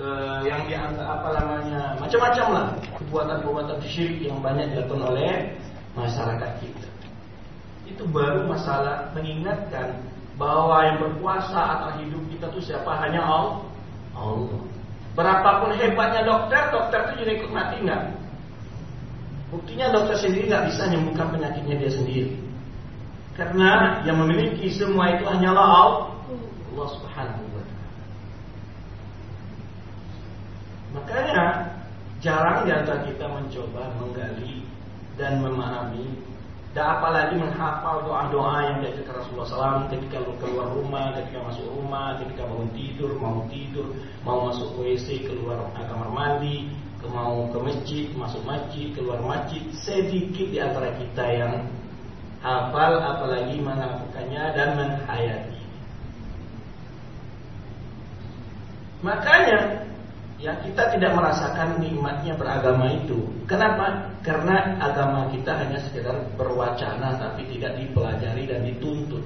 ke yang dianggap apa namanya macam-macam lah perbuatan-perbuatan syirik yang banyak dilakukan oleh masyarakat kita. Itu baru masalah mengingatkan bahwa yang berkuasa atas hidup kita itu siapa? Hanya Allah. Allah. Berapapun hebatnya dokter, dokter itu juga ikut mati nggak? Buktinya dokter sendiri nggak bisa menyembuhkan penyakitnya dia sendiri. Karena yang memiliki semua itu hanyalah Allah. Allah Subhanahu Makanya jarang di antara kita mencoba menggali dan memahami dan apalagi menghafal doa-doa yang diajarkan Rasulullah SAW ketika keluar rumah, ketika masuk rumah, ketika bangun tidur, mau tidur, mau masuk WC, keluar kamar mandi, mau ke masjid, masuk masjid, keluar masjid. Sedikit di antara kita yang hafal, apalagi melakukannya dan menghayati. Makanya ya kita tidak merasakan nikmatnya beragama itu. Kenapa? Karena agama kita hanya sekedar berwacana tapi tidak dipelajari dan dituntut.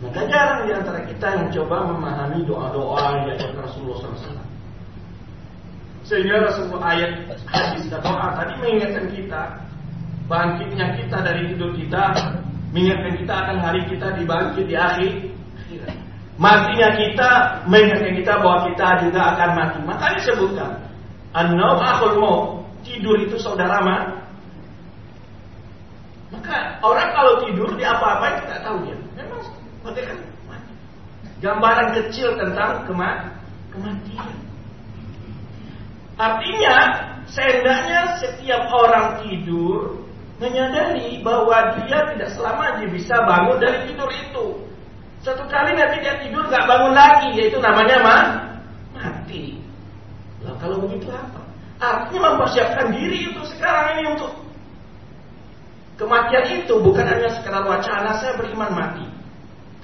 Maka jarang di antara kita yang coba memahami doa-doa yang diajarkan Rasulullah SAW. Sehingga Rasulullah ayat hadis dan doa tadi mengingatkan kita bangkitnya kita dari tidur kita, mengingatkan kita akan hari kita dibangkit di akhir Matinya kita mengingatkan kita bahwa kita juga akan mati. Maka disebutkan An-naum akhul maut. Tidur itu saudara mati. Maka orang kalau tidur di apa-apa tidak tahu dia. Memang bagaikan mati. Gambaran kecil tentang kema kematian. Artinya, seandainya setiap orang tidur menyadari bahwa dia tidak selamanya bisa bangun dari tidur itu. Satu kali nanti dia tidur nggak bangun lagi, yaitu namanya mah mati. Nah, kalau begitu apa? Artinya mempersiapkan diri itu sekarang ini untuk kematian itu bukan hanya sekedar wacana saya beriman mati.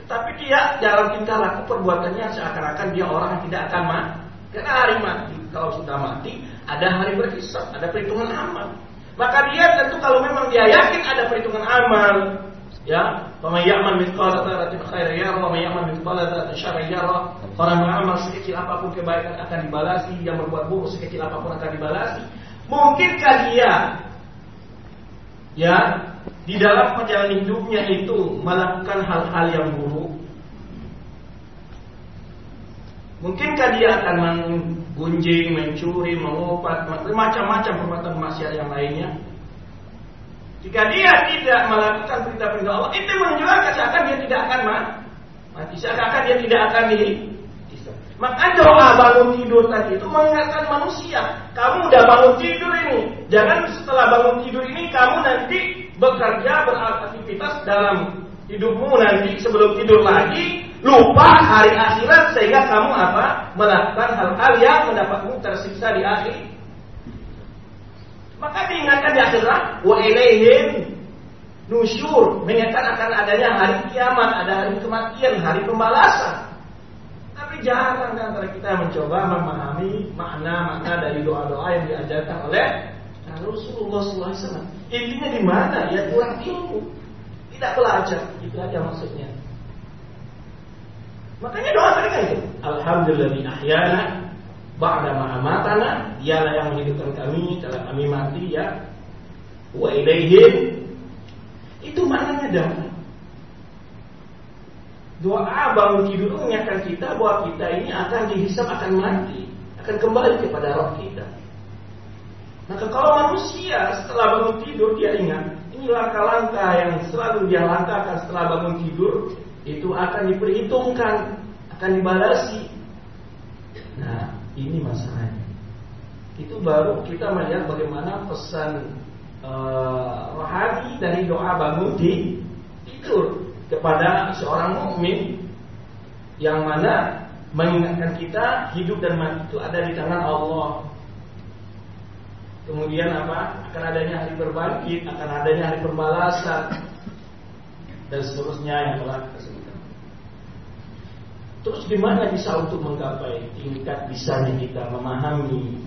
Tetapi dia dalam tingkah laku perbuatannya seakan-akan dia orang yang tidak akan mati. Karena hari mati, kalau sudah mati, ada hari berhisab, ada perhitungan amal. Maka dia tentu kalau memang dia yakin ada perhitungan amal, ya Wa ya'mal mithqala dzarratin khairan yara wa ya'mal mithqala dzarratin syarran yara. Orang beramal sekecil apa pun kebaikan akan dibalasi, yang berbuat buruk sekecil apa pun akan dibalasi. Mungkinkah dia ya di dalam perjalanan hidupnya itu melakukan hal-hal yang buruk? Mungkinkah dia akan menggunjing, mencuri, mengopat, macam-macam perbuatan maksiat yang lainnya? Jika dia tidak melakukan perintah-perintah Allah, itu menunjukkan seakan dia tidak akan mati. Seakan dia tidak akan di maka doa bangun tidur tadi itu mengingatkan manusia. Kamu udah bangun tidur ini. Jangan setelah bangun tidur ini kamu nanti bekerja beraktivitas dalam hidupmu nanti sebelum tidur lagi lupa hari akhirat sehingga kamu apa melakukan hal-hal yang mendapatmu tersiksa di akhir maka diingatkan di akhirat wa ilaihim nusyur, mengingatkan akan adanya hari kiamat, ada hari kematian, hari pembalasan. Tapi jarang antara kita mencoba memahami makna-makna dari doa-doa yang diajarkan oleh Rasulullah SAW. Intinya di mana? Ya kurang ilmu, tidak belajar. Itu aja maksudnya. Makanya doa kan itu. Alhamdulillah ahyana ba'da ma'amatana dialah yang menghidupkan kami setelah kami mati ya. Wa ilaihim. Itu maknanya damai doa bangun tidur mengingatkan kita bahwa kita ini akan dihisap akan mati akan kembali kepada roh kita. Maka kalau manusia setelah bangun tidur dia ingat ini langkah-langkah yang selalu dia langkahkan setelah bangun tidur itu akan diperhitungkan akan dibalasi. Nah ini masalahnya. Itu baru kita melihat bagaimana pesan uh, rohani dari doa bangun di tidur kepada seorang mukmin yang mana mengingatkan kita hidup dan mati itu ada di tangan Allah. Kemudian apa? Akan adanya hari berbangkit, akan adanya hari pembalasan dan seterusnya yang telah. Terus gimana bisa untuk menggapai tingkat bisanya kita memahami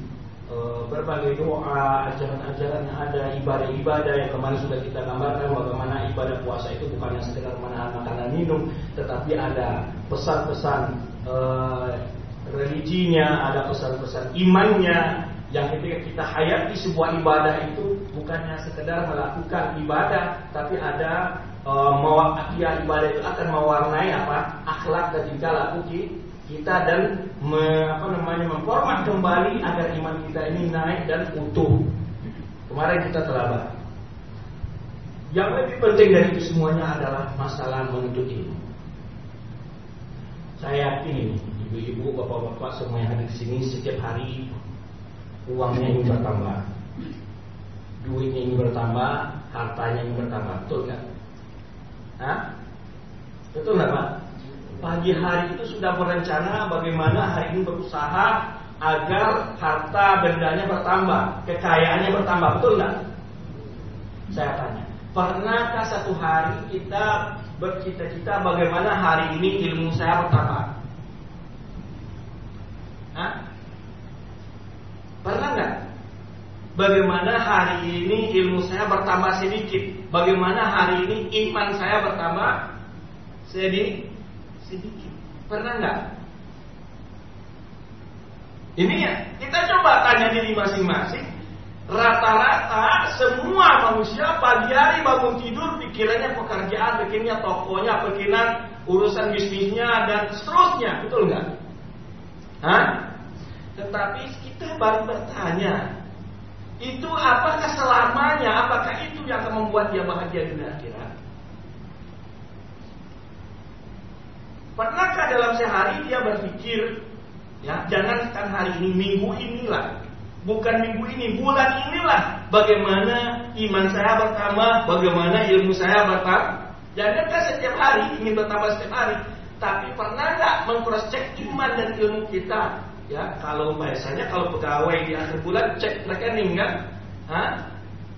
Eh, berbagai doa, ajaran-ajaran yang ada, ibadah-ibadah yang kemarin sudah kita gambarkan bagaimana ibadah puasa itu bukan yang sekedar menahan makanan minum, tetapi ada pesan-pesan uh, religinya, ada pesan-pesan imannya yang ketika kita hayati sebuah ibadah itu bukannya sekedar melakukan ibadah, tapi ada uh, ibadah itu akan mewarnai apa akhlak dan tingkah laku kita dan me, apa namanya memformat kembali agar iman kita ini naik dan utuh. Kemarin kita telah bahas. Yang lebih penting dari itu semuanya adalah masalah menuntut ilmu. Saya yakin ibu-ibu, bapak-bapak semua yang ada di sini setiap hari uangnya ini bertambah, duitnya ini bertambah, hartanya ini bertambah, betul kan? Hah? Betul nggak pak? pagi hari itu sudah berencana bagaimana hari ini berusaha agar harta bendanya bertambah, kekayaannya bertambah, betul nggak? Saya tanya, pernahkah satu hari kita bercita-cita bagaimana hari ini ilmu saya bertambah? Hah? Pernah nggak? Bagaimana hari ini ilmu saya bertambah sedikit? Bagaimana hari ini iman saya bertambah sedikit? sedikit. Pernah nggak? Ini ya, kita coba tanya diri masing-masing. Rata-rata semua manusia pagi hari bangun tidur pikirannya pekerjaan, pikirnya tokonya, pikiran urusan bisnisnya dan seterusnya, betul nggak? Hah? Tetapi kita baru bertanya, itu apakah selamanya? Apakah itu yang akan membuat dia bahagia dunia akhirat? Pernahkah dalam sehari dia berpikir, ya jangankan hari ini, minggu inilah, bukan minggu ini, bulan inilah, bagaimana iman saya bertambah, bagaimana ilmu saya bertambah. Jangankah setiap hari ingin bertambah setiap hari, tapi pernah nggak mengcross check iman dan ilmu kita? Ya, kalau biasanya kalau pegawai di akhir bulan cek rekening kan, Hah?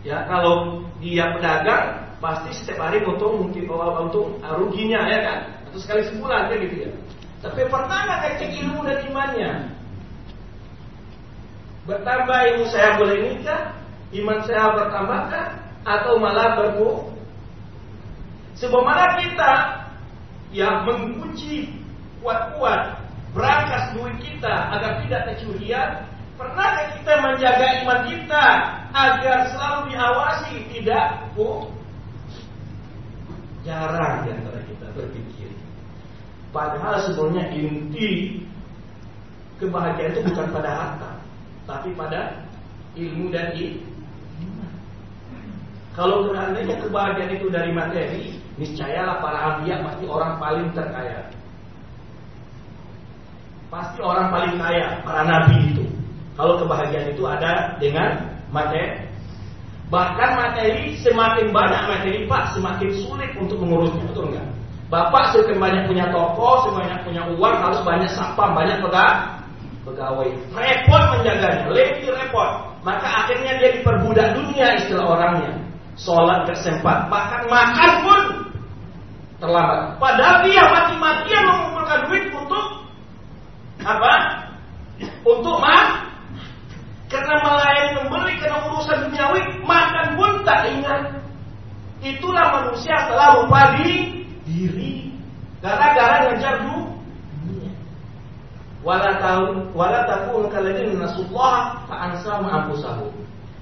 ya kalau dia pedagang pasti setiap hari untung mungkin untung ruginya ya kan atau sekali sebulan kan gitu ya. Tapi pernah nggak cek ilmu dan imannya? Bertambah ilmu saya boleh nikah, iman saya bertambahkah atau malah berkurang? Sebagaimana kita yang menguji kuat-kuat berangkas duit kita agar tidak kecurian, pernahkah kita menjaga iman kita agar selalu diawasi tidak oh, jarang di antara kita berpikir Padahal sebenarnya inti kebahagiaan itu bukan pada harta, tapi pada ilmu dan iman. Kalau seandainya kebahagiaan itu dari materi, niscayalah para anbiya pasti orang paling terkaya. Pasti orang paling kaya, para nabi itu. Kalau kebahagiaan itu ada dengan materi. Bahkan materi semakin banyak materi pak, semakin sulit untuk mengurusnya, betul enggak? Bapak semakin banyak punya toko, semakin punya uang, harus banyak sapam, banyak pegawai. Repot menjaganya, lebih repot. Maka akhirnya dia diperbudak dunia istilah orangnya. Sholat kesempat, bahkan makan pun terlambat. Padahal dia mati-matian mengumpulkan duit apa? Untuk mah karena melayani membeli karena urusan duniawi makan pun tak ingat. Itulah manusia telah lupa di diri gara-gara ngejar dunia. Wala tahu wala takun kalladzina nasullah fa ansa anfusahum.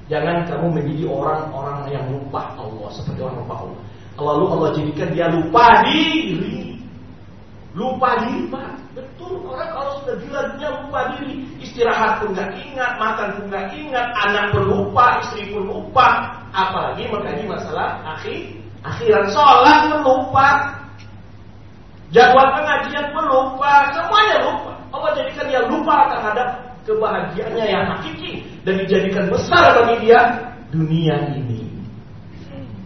Jangan kamu menjadi orang-orang yang lupa Allah seperti orang lupa Allah. Lalu Allah jadikan dia lupa diri. Lupa diri, Pak. Betul, orang kalau sudah gila dunia lupa diri. Istirahat pun gak ingat, makan pun gak ingat, anak pun lupa, istri pun lupa. Apalagi mengkaji masalah akhir, akhirat sholat pun lupa. Jadwal pengajian pun lupa, semuanya lupa. Allah jadikan dia lupa terhadap kebahagiaannya yang hakiki dan dijadikan besar bagi dia dunia ini.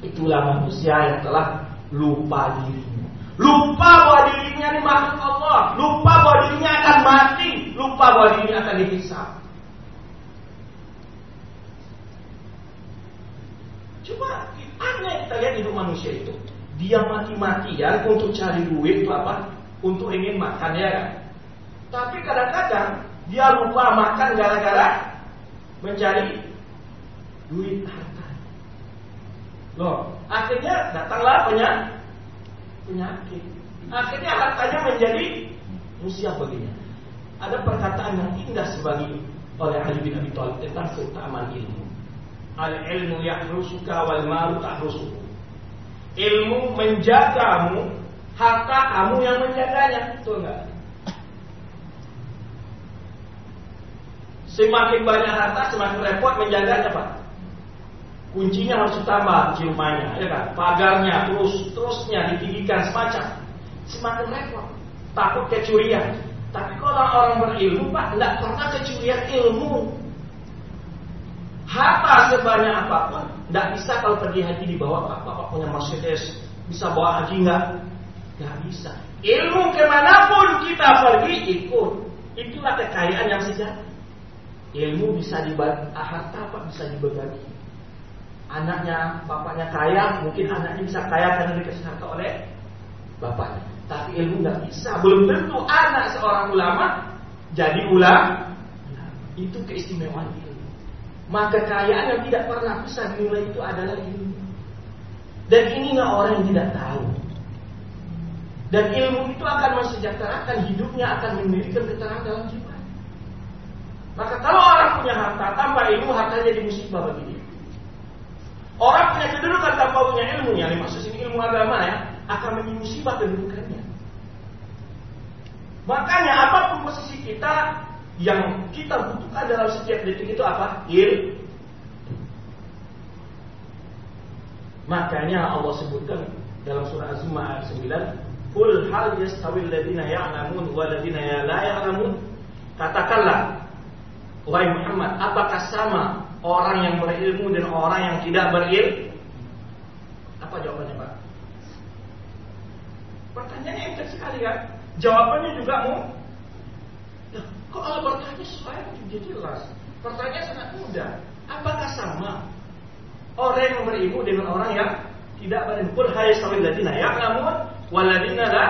Itulah manusia yang telah lupa dirinya. Lupa bahwa dirinya ini makhluk Allah. Lupa bahwa dirinya akan mati. Lupa bahwa dirinya akan dihisap. Coba aneh kita lihat hidup manusia itu. Dia mati-matian untuk cari duit itu apa? Untuk ingin makan ya kan? Tapi kadang-kadang dia lupa makan gara-gara mencari duit harta. Loh, akhirnya datanglah penyakit. Penyakit. Akhirnya hartanya menjadi musibah baginya. Ada perkataan yang indah sebagai oleh Ali bin Abi Thalib tentang keutamaan ilmu. Al ilmu yahrusuka wal malu tahrusuku. Ilmu menjagamu, harta kamu yang menjaganya. Betul enggak? Semakin banyak harta, semakin repot menjaganya, Pak. Kuncinya harus ditambah rumahnya, ya kan? Pagarnya, terus terusnya ditinggikan semacam. Semakin repot. Takut kecurian. Tapi kalau orang berilmu, Pak, tidak pernah kecurian ilmu. Harta sebanyak apa pun, tidak bisa kalau pergi haji dibawa Pak. Bapak punya Mercedes, bisa bawa haji nggak? Nggak bisa. Ilmu ke mana pun kita pergi ikut. Itulah kekayaan yang sejati. Ilmu bisa dibagi, harta apa bisa dibagi. Anaknya, bapaknya kaya, mungkin anaknya bisa kaya karena dikasih harta oleh bapaknya. Tapi ilmu nggak bisa. Belum tentu anak seorang ulama jadi ulama. Itu keistimewaan ilmu. Maka kekayaan yang tidak pernah bisa dinilai itu adalah ilmu. Dan inilah orang yang tidak tahu. Dan ilmu itu akan mensejahterakan hidupnya, akan memberikan keterangan dalam jiwa. Maka kalau orang punya harta tanpa ilmu hartanya jadi musibah bagi dia. Orang punya kedudukan tanpa punya ilmu yang dimaksud ini ilmu agama ya akan menjadi musibah kedudukannya. Makanya apa pun posisi kita yang kita butuhkan dalam setiap detik itu apa? Il. Makanya Allah sebutkan dalam surah Az-Zumar ayat 9, "Qul hal yastawil ladina ya'lamun wal ladina la ya'lamun?" Katakanlah Wahai Muhammad, apakah sama orang yang berilmu dan orang yang tidak berilmu? Apa jawabannya Pak? Pertanyaannya yang sekali kan? Jawabannya juga mau. Kok Allah bertanya supaya jadi jelas? Pertanyaan sangat mudah. Apakah sama orang yang berilmu dengan orang yang tidak berilmu? Qul hai sawil ladina ya'lamun waladina la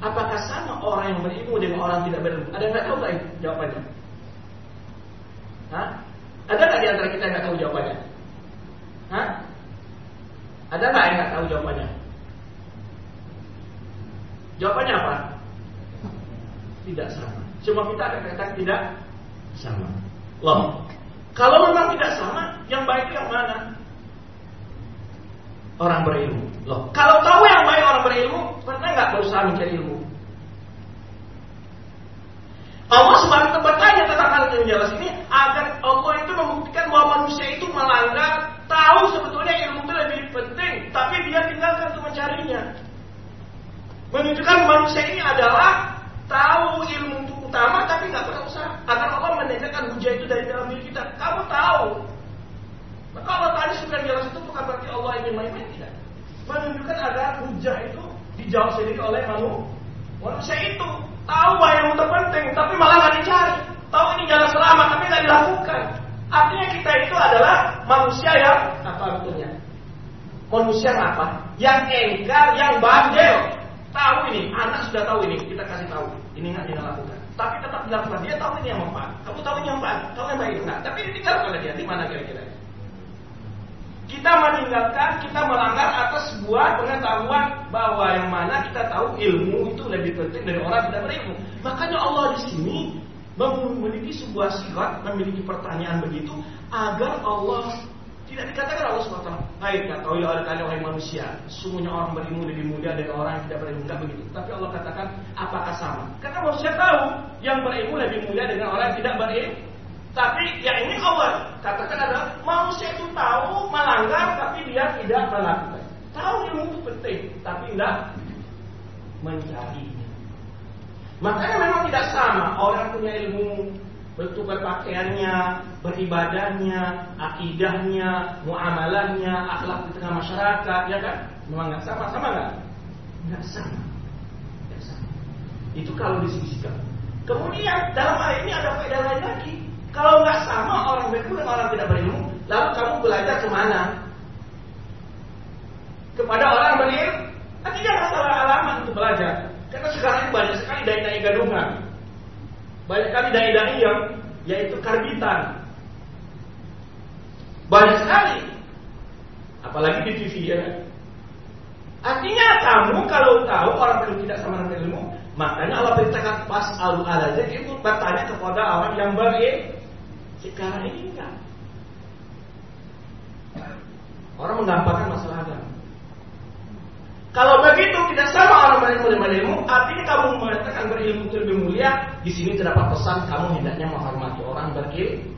Apakah sama orang yang berilmu dengan orang yang tidak berilmu? Ada yang nggak tahu nggak jawabannya? Hah? Ada nggak di antara kita yang nggak tahu jawabannya? Hah? Ada nggak yang nggak tahu jawabannya? Jawabannya apa? Tidak sama. Cuma kita akan katakan tidak sama. Loh, kalau memang tidak sama, yang baik yang mana? Orang berilmu. Loh, kalau tahu yang baik orang berilmu, pernah nggak berusaha mencari ilmu? Allah sebagai bertanya tentang hal yang jelas ini agar Allah itu membuktikan bahwa manusia itu melanggar, tahu sebetulnya ilmu itu lebih penting, tapi dia tinggalkan untuk mencarinya. Menunjukkan manusia ini adalah tahu ilmu itu utama, tapi nggak pernah usaha. Agar Allah menegakkan hujah itu dari dalam diri kita. Kamu tahu. Maka Allah tadi sudah jelas itu bukan berarti Allah ingin main-main tidak. Menunjukkan agar hujah itu dijawab sendiri oleh manusia itu tahu bahwa ilmu terpenting, tapi malah nggak dicari. Tahu ini jalan selamat, tapi nggak dilakukan. Artinya kita itu adalah manusia yang apa artinya? Manusia yang apa? Yang engkar, yang bandel. Tahu ini, anak sudah tahu ini, kita kasih tahu. Ini nggak dilakukan. Tapi tetap dilakukan. Dia tahu ini yang manfaat. Kamu tahu ini yang manfaat, tahu yang baik. Nah, tapi ditinggalkan oleh dia. Di mana kira-kira? Kita meninggalkan, kita melanggar atas sebuah pengetahuan bahwa yang mana kita tahu ilmu itu lebih penting dari orang tidak berilmu. Makanya Allah di sini memiliki sebuah sifat, memiliki pertanyaan begitu agar Allah tidak dikatakan Allah SWT Baik, ketahui oleh kalian oleh manusia. Sungguhnya orang berilmu lebih mulia dari orang yang tidak berilmu. Tidak begitu. Tapi Allah katakan apakah sama? Karena manusia tahu Yang berilmu lebih mulia dengan orang yang tidak berilmu Tapi yang ini Allah katakan adalah Manusia itu tahu melanggar Tapi dia tidak melakukan Tahu ilmu itu penting Tapi tidak mencari Makanya memang tidak sama Orang punya ilmu bentuk berpakaiannya, beribadahnya, akidahnya, muamalahnya, akhlak di tengah masyarakat, ya kan? Memang nggak sama, sama nggak? Nggak sama. Nggak sama. Itu kalau disisikan. Kemudian dalam hal ini ada faedah lain lagi. Kalau nggak sama orang berilmu dan orang tidak berilmu, lalu kamu belajar ke mana? Kepada orang berilmu? Nanti jangan salah alamat untuk belajar. Karena sekarang ini banyak sekali dai-dai gadungan Banyak kali dai-dai yang yaitu karbitan. Banyak sekali. Apalagi di TV ya. Artinya kamu kalau tahu orang belum tidak sama dengan ilmu, makanya Allah perintahkan pas alu aja itu bertanya kepada orang yang berilmu. Sekarang ini enggak. Orang menggampangkan masalah agama. Kalau begitu tidak sama orang berilmu dan berilmu, artinya kamu mengatakan berilmu itu lebih mulia. Di sini terdapat pesan kamu hendaknya menghormati orang berilmu.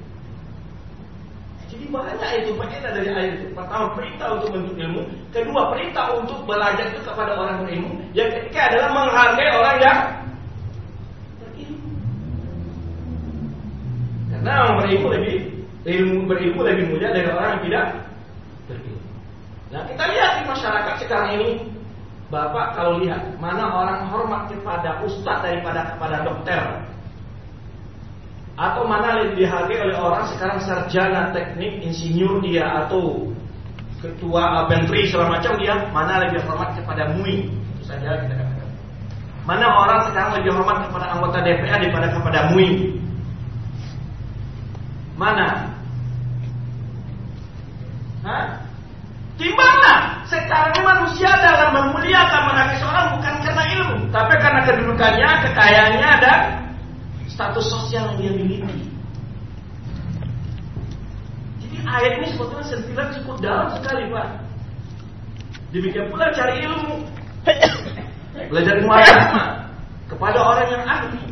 Jadi banyak itu faedah dari ayat itu. Pertama perintah untuk menuntut ilmu, kedua perintah untuk belajar itu kepada orang berilmu, yang ketiga adalah menghargai orang yang berilmu. Karena orang berilmu lebih ilmu berilmu lebih mulia dari orang yang tidak berilmu. Nah kita lihat di masyarakat sekarang ini Bapak kalau lihat mana orang hormat kepada ustadz daripada kepada dokter? Atau mana lebih dihargai oleh orang sekarang sarjana teknik insinyur dia atau ketua menteri segala macam dia mana lebih hormat kepada MUI? Itu saja kita katakan. Mana orang sekarang lebih hormat kepada anggota DPR daripada kepada MUI mana Hah? Timbanglah sekarang manusia dalam memuliakan menghargai seorang bukan karena ilmu, tapi karena kedudukannya, kekayaannya dan status sosial yang dia miliki. Jadi ayat ini sebetulnya sentilan cukup dalam sekali pak. Demikian pula cari ilmu, belajar agama kepada orang yang ahli,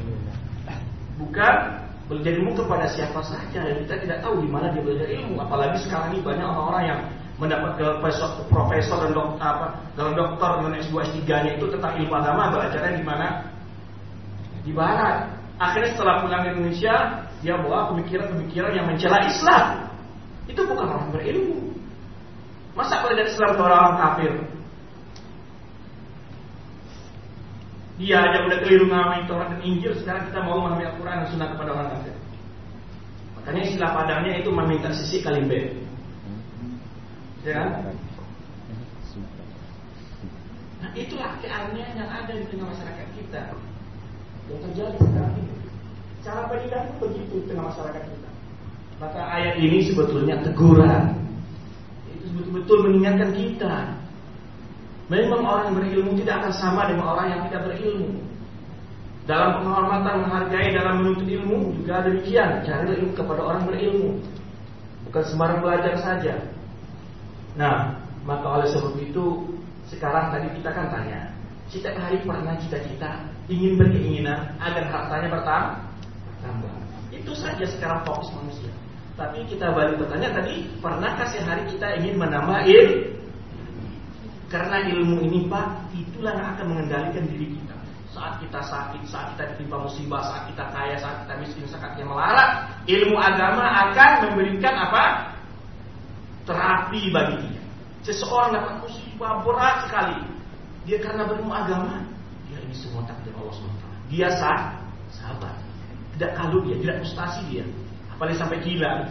bukan belajar ilmu kepada siapa saja. Dan kita tidak tahu di mana dia belajar ilmu. Apalagi sekarang ini banyak orang-orang yang mendapat profesor, profesor dan dokter apa dalam dokter dengan S2 S3-nya itu tentang ilmu agama belajarnya di mana? Di barat. Akhirnya setelah pulang ke Indonesia, dia bawa pemikiran-pemikiran yang mencela Islam. Itu bukan orang berilmu. Masa belajar Islam orang kafir? Dia aja udah keliru ngamai Taurat dan Injil, sekarang kita mau mengambil Al-Quran dan Sunnah kepada orang kafir. Makanya istilah padangnya itu meminta sisi kalimbe. Ya kan? Nah itulah keanehan yang ada di tengah masyarakat kita Yang terjadi sekarang ini Cara pendidikan itu begitu di tengah masyarakat kita Maka ayat ini sebetulnya teguran Itu betul-betul mengingatkan kita Memang orang yang berilmu tidak akan sama dengan orang yang tidak berilmu Dalam penghormatan menghargai dalam menuntut ilmu juga demikian Cari ilmu kepada orang berilmu Bukan sembarang belajar saja Nah, maka oleh sebab itu sekarang tadi kita kan tanya, setiap hari pernah cita-cita ingin berkeinginan agar hartanya bertambah. Itu saja sekarang fokus manusia. Tapi kita balik bertanya tadi, pernahkah sehari kita ingin menambah ilmu? Karena ilmu ini Pak, itulah yang akan mengendalikan diri kita. Saat kita sakit, saat kita ditimpa musibah, saat kita kaya, saat kita miskin, saat kita melarat, ilmu agama akan memberikan apa? terapi bagi dia. Seseorang dapat musibah berat sekali. Dia karena berilmu agama, dia ini semua takdir Allah SWT. Dia sah, sabar. Tidak kalut dia, tidak frustasi dia. Apalagi sampai gila.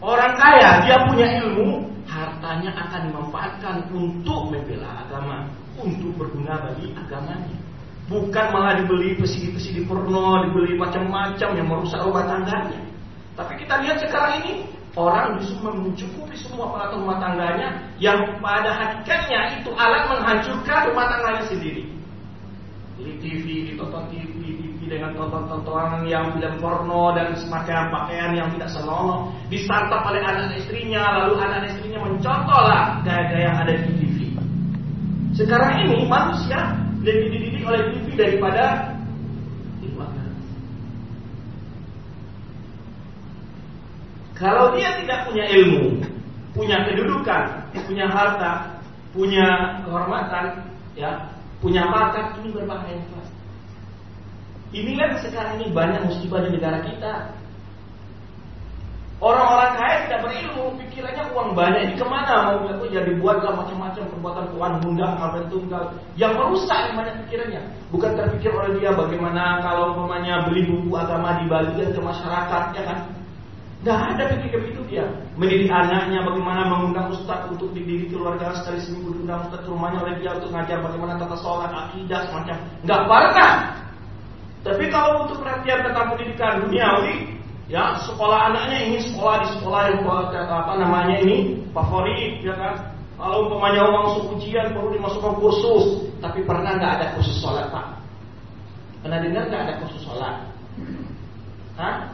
Orang kaya, dia punya ilmu, hartanya akan dimanfaatkan untuk membela agama, untuk berguna bagi agamanya. Bukan malah dibeli pesidi-pesidi porno, dibeli macam-macam yang merusak rumah tangganya. Tapi kita lihat sekarang ini Orang justru mencukupi semua peralatan rumah tangganya yang pada hakikatnya itu alat menghancurkan rumah tangganya sendiri. Di TV, ditonton TV dengan tonton-tontonan yang tidak porno dan semacam pakaian yang tidak senonoh, disantap oleh anak istrinya, lalu anak istrinya mencontohlah gaya-gaya yang ada di TV. Sekarang ini manusia lebih dididik oleh TV daripada Kalau dia tidak punya ilmu, punya kedudukan, punya harta, punya kehormatan, ya, punya bakat, ini berbahaya. Inilah sekarang ini banyak musibah di negara kita. Orang-orang kaya tidak berilmu, pikirannya uang banyak ini ke mana mau itu jadi buatlah macam-macam perbuatan tuan bunda kawin tunggal yang merusak banyak pikirannya. Bukan terpikir oleh dia bagaimana kalau umpamanya beli buku agama dibagikan ke masyarakat, ya kan? Gak ada pikir begitu dia. Mendidik anaknya bagaimana mengundang ustaz untuk dididik keluarga sekali seminggu diundang ustaz ke rumahnya oleh dia untuk ngajar bagaimana tata sholat, akidah semacam. Gak pernah. Tapi kalau untuk perhatian tentang pendidikan duniawi, Ya, sekolah anaknya ingin sekolah di sekolah yang apa namanya ini favorit, ya kan? Kalau umpamanya masuk ujian perlu dimasukkan kursus, tapi pernah nggak ada kursus sholat pak? Pernah dengar nggak ada kursus sholat? Hah?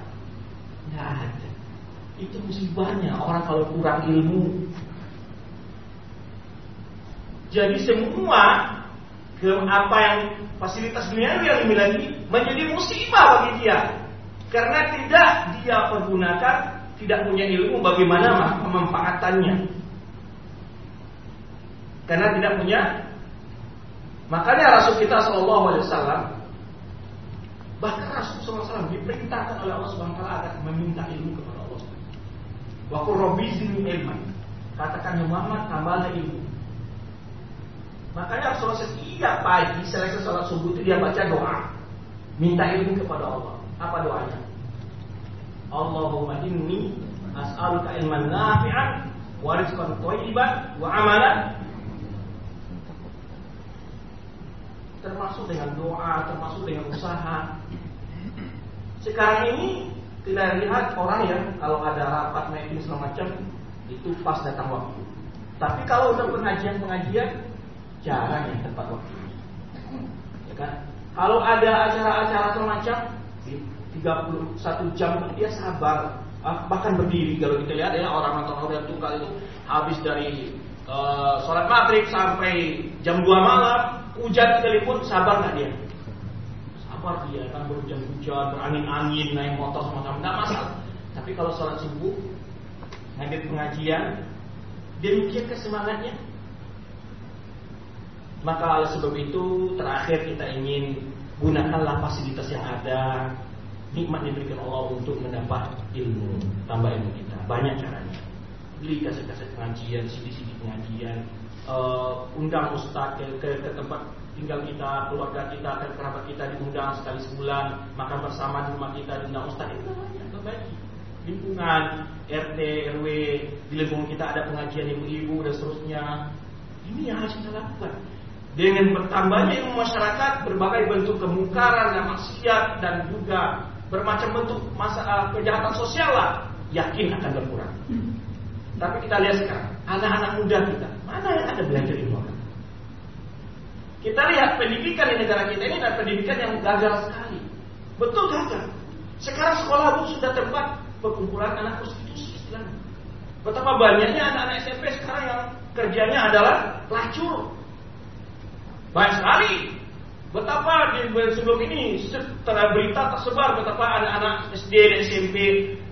Nggak ada. Itu musibahnya orang kalau kurang ilmu. Jadi semua ke apa yang fasilitas dunia yang dimiliki menjadi musibah bagi dia karena tidak dia pergunakan, tidak punya ilmu bagaimana pemanfaatannya. Karena tidak punya Makanya Rasul kita Shallallahu Alaihi Wasallam bahkan Rasul SAW diperintahkan oleh Allah Subhanahu Wa Taala agar meminta ilmu kepada Allah. Waktu Robi ilman katakan Muhammad tambahlah ilmu. Makanya Rasulullah setiap pagi selesai sholat subuh itu dia baca doa, minta ilmu kepada Allah. Apa doanya? Allahumma inni as'aluka ilman nafi'an wa rizqan thayyiban wa amalan termasuk dengan doa, termasuk dengan usaha. Sekarang ini tidak lihat orang yang kalau ada rapat meeting segala macam itu pas datang waktu. Tapi kalau untuk pengajian-pengajian jarang yang tepat waktu. Ya kan? Kalau ada acara-acara semacam 31 jam dia sabar. Ah, bahkan berdiri. Kalau kita lihat ya orang nonton organ tunggal itu habis dari uh, sholat maghrib sampai jam 2 malam hujan sekalipun sabar nggak dia? Sabar dia kan berhujan-hujan berangin-angin naik motor semacam nggak masalah. Tapi kalau sholat subuh ngambil pengajian dia mikir semangatnya maka oleh sebab itu terakhir kita ingin gunakanlah fasilitas yang ada nikmat diberikan Allah untuk mendapat ilmu, tambah ilmu kita. Banyak caranya. Beli kaset-kaset pengajian, CD-CD pengajian, uh, undang ustaz ke, ke, tempat tinggal kita, keluarga kita, ke kerabat kita diundang sekali sebulan, makan bersama di rumah kita diundang ustaz itu banyak berbagi. Lingkungan, RT, RW, di lingkungan kita ada pengajian ibu-ibu dan seterusnya. Ini yang harus kita lakukan. Dengan bertambahnya ilmu masyarakat, berbagai bentuk kemungkaran dan maksiat dan juga bermacam bentuk masalah kejahatan sosial lah yakin akan berkurang. Tapi kita lihat sekarang anak-anak muda kita mana yang ada belajar ilmu agama? Kita lihat pendidikan di negara kita ini dan pendidikan yang gagal sekali. Betul gagal. Sekarang sekolah bu sudah tempat perkumpulan anak prostitusi. Betapa banyaknya anak-anak SMP sekarang yang kerjanya adalah pelacur. Banyak sekali Betapa di sebelum ini setelah berita tersebar betapa anak-anak SD dan SMP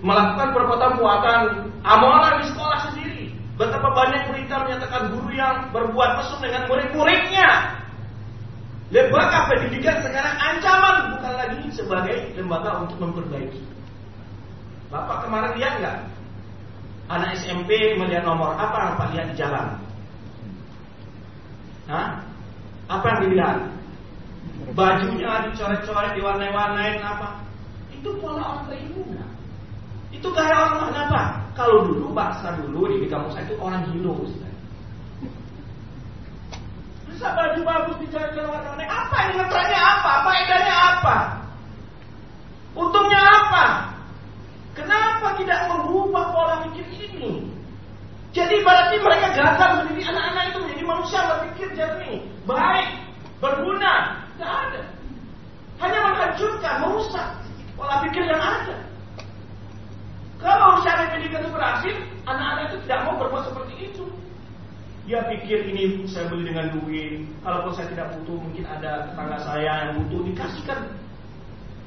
melakukan perbuatan-perbuatan amalan di sekolah sendiri. Betapa banyak berita menyatakan guru yang berbuat mesum dengan murid-muridnya. Lembaga pendidikan sekarang ancaman bukan lagi sebagai lembaga untuk memperbaiki. Bapak kemarin lihat nggak? Anak SMP melihat nomor apa Bapak lihat di jalan? Hah? Apa yang dilihat? bajunya dicoret-coret, diwarnai-warnain apa. Itu pola orang beriman. Itu gaya orang apa? Kalau dulu bahasa dulu di kampung saya itu orang Hindu. Masa baju bagus dicoret-coret warna-warni? Apa ini ngetranya apa? Edanya apa? Untungnya apa? Kenapa tidak mengubah pola pikir ini? Jadi berarti mereka gagal menjadi anak-anak itu menjadi manusia berpikir jernih, baik, berguna, tidak ada. Hanya menghancurkan, merusak pola pikir yang ada. Kalau syariat pendidikan itu berhasil, anak-anak itu tidak mau berbuat seperti itu. Dia pikir ini saya beli dengan duit. Kalaupun saya tidak butuh, mungkin ada tetangga saya yang butuh, dikasihkan.